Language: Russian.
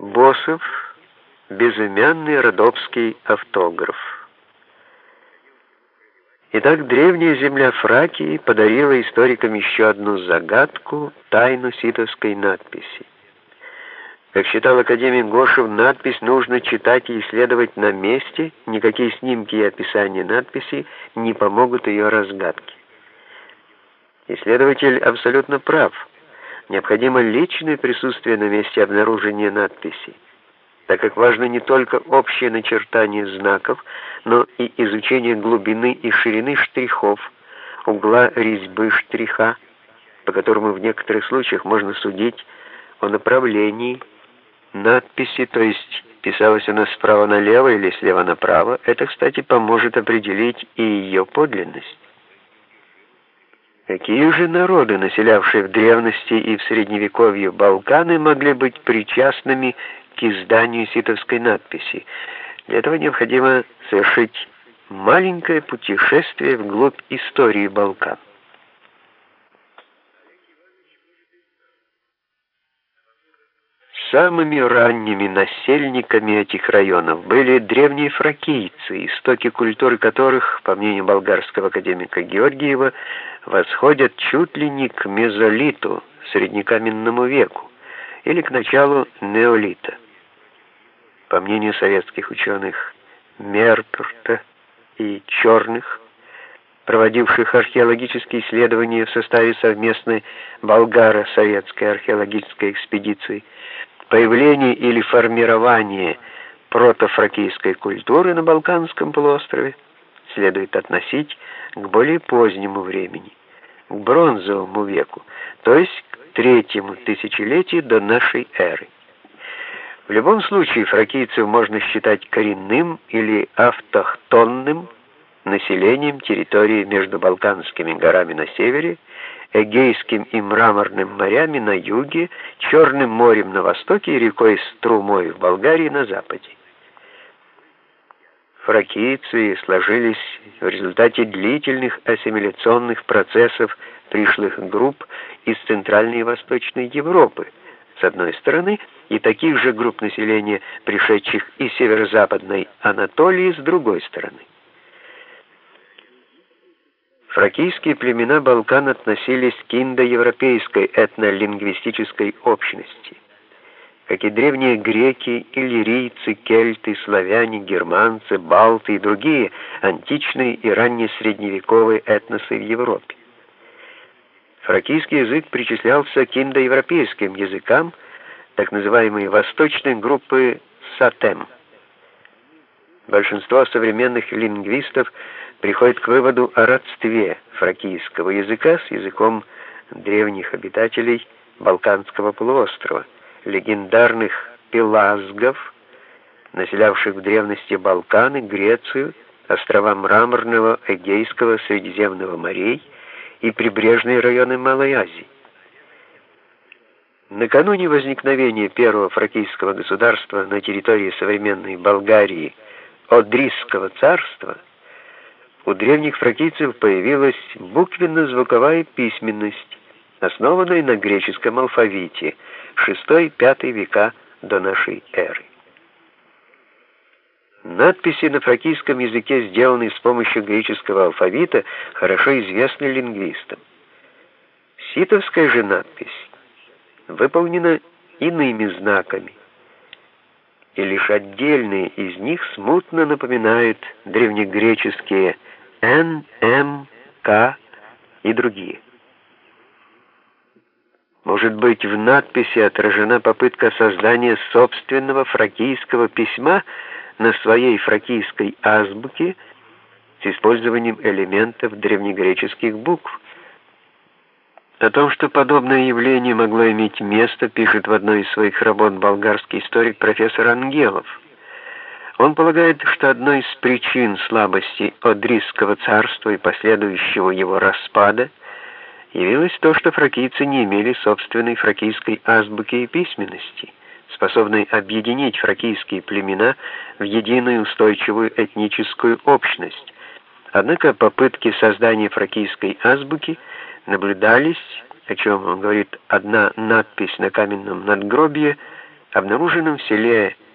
Босов, безымянный родопский автограф. Итак, древняя земля Фракии подарила историкам еще одну загадку, тайну ситовской надписи. Как считал академик Гошев, надпись нужно читать и исследовать на месте, никакие снимки и описания надписи не помогут ее разгадке. Исследователь абсолютно прав. Необходимо личное присутствие на месте обнаружения надписи, так как важно не только общее начертание знаков, но и изучение глубины и ширины штрихов, угла резьбы штриха, по которому в некоторых случаях можно судить о направлении надписи, то есть писалась она справа налево или слева направо. Это, кстати, поможет определить и ее подлинность. Какие же народы, населявшие в древности и в средневековье Балканы, могли быть причастными к изданию ситовской надписи? Для этого необходимо совершить маленькое путешествие вглубь истории Балкан. Самыми ранними насельниками этих районов были древние фракийцы, истоки культуры которых, по мнению болгарского академика Георгиева, восходят чуть ли не к мезолиту, среднекаменному веку, или к началу неолита. По мнению советских ученых Мерперта и Черных, проводивших археологические исследования в составе совместной болгаро-советской археологической экспедиции, Появление или формирование протофракийской культуры на Балканском полуострове следует относить к более позднему времени, к бронзовому веку, то есть к третьему тысячелетию до нашей эры. В любом случае фракийцев можно считать коренным или автохтонным населением территории между Балканскими горами на севере Эгейским и Мраморным морями на юге, Черным морем на востоке и рекой Струмой в Болгарии на западе. Фракийцы сложились в результате длительных ассимиляционных процессов пришлых групп из Центральной и Восточной Европы, с одной стороны, и таких же групп населения, пришедших из северо-западной Анатолии, с другой стороны. Фракийские племена Балкан относились к индоевропейской этнолингвистической общности. Как и древние греки, иллирийцы, кельты, славяне, германцы, балты и другие античные и раннесредневековые этносы в Европе. Фракийский язык причислялся к индоевропейским языкам, так называемой восточной группы сатем. Большинство современных лингвистов приходит к выводу о родстве фракийского языка с языком древних обитателей Балканского полуострова, легендарных пелазгов, населявших в древности Балканы, Грецию, острова Мраморного, Эгейского, Средиземного морей и прибрежные районы Малой Азии. Накануне возникновения первого фракийского государства на территории современной Болгарии Одрисского царства – у древних фракийцев появилась буквенно-звуковая письменность, основанная на греческом алфавите, 6-5 века до нашей эры. Надписи на фракийском языке, сделанные с помощью греческого алфавита, хорошо известны лингвистам. Ситовская же надпись выполнена иными знаками, и лишь отдельные из них смутно напоминают древнегреческие Н, М, К и другие. Может быть, в надписи отражена попытка создания собственного фракийского письма на своей фракийской азбуке с использованием элементов древнегреческих букв. О том, что подобное явление могло иметь место, пишет в одной из своих работ болгарский историк профессор Ангелов. Он полагает, что одной из причин слабости Одрисского царства и последующего его распада явилось то, что фракийцы не имели собственной фракийской азбуки и письменности, способной объединить фракийские племена в единую устойчивую этническую общность. Однако попытки создания фракийской азбуки наблюдались, о чем говорит, одна надпись на каменном надгробии обнаруженном в селе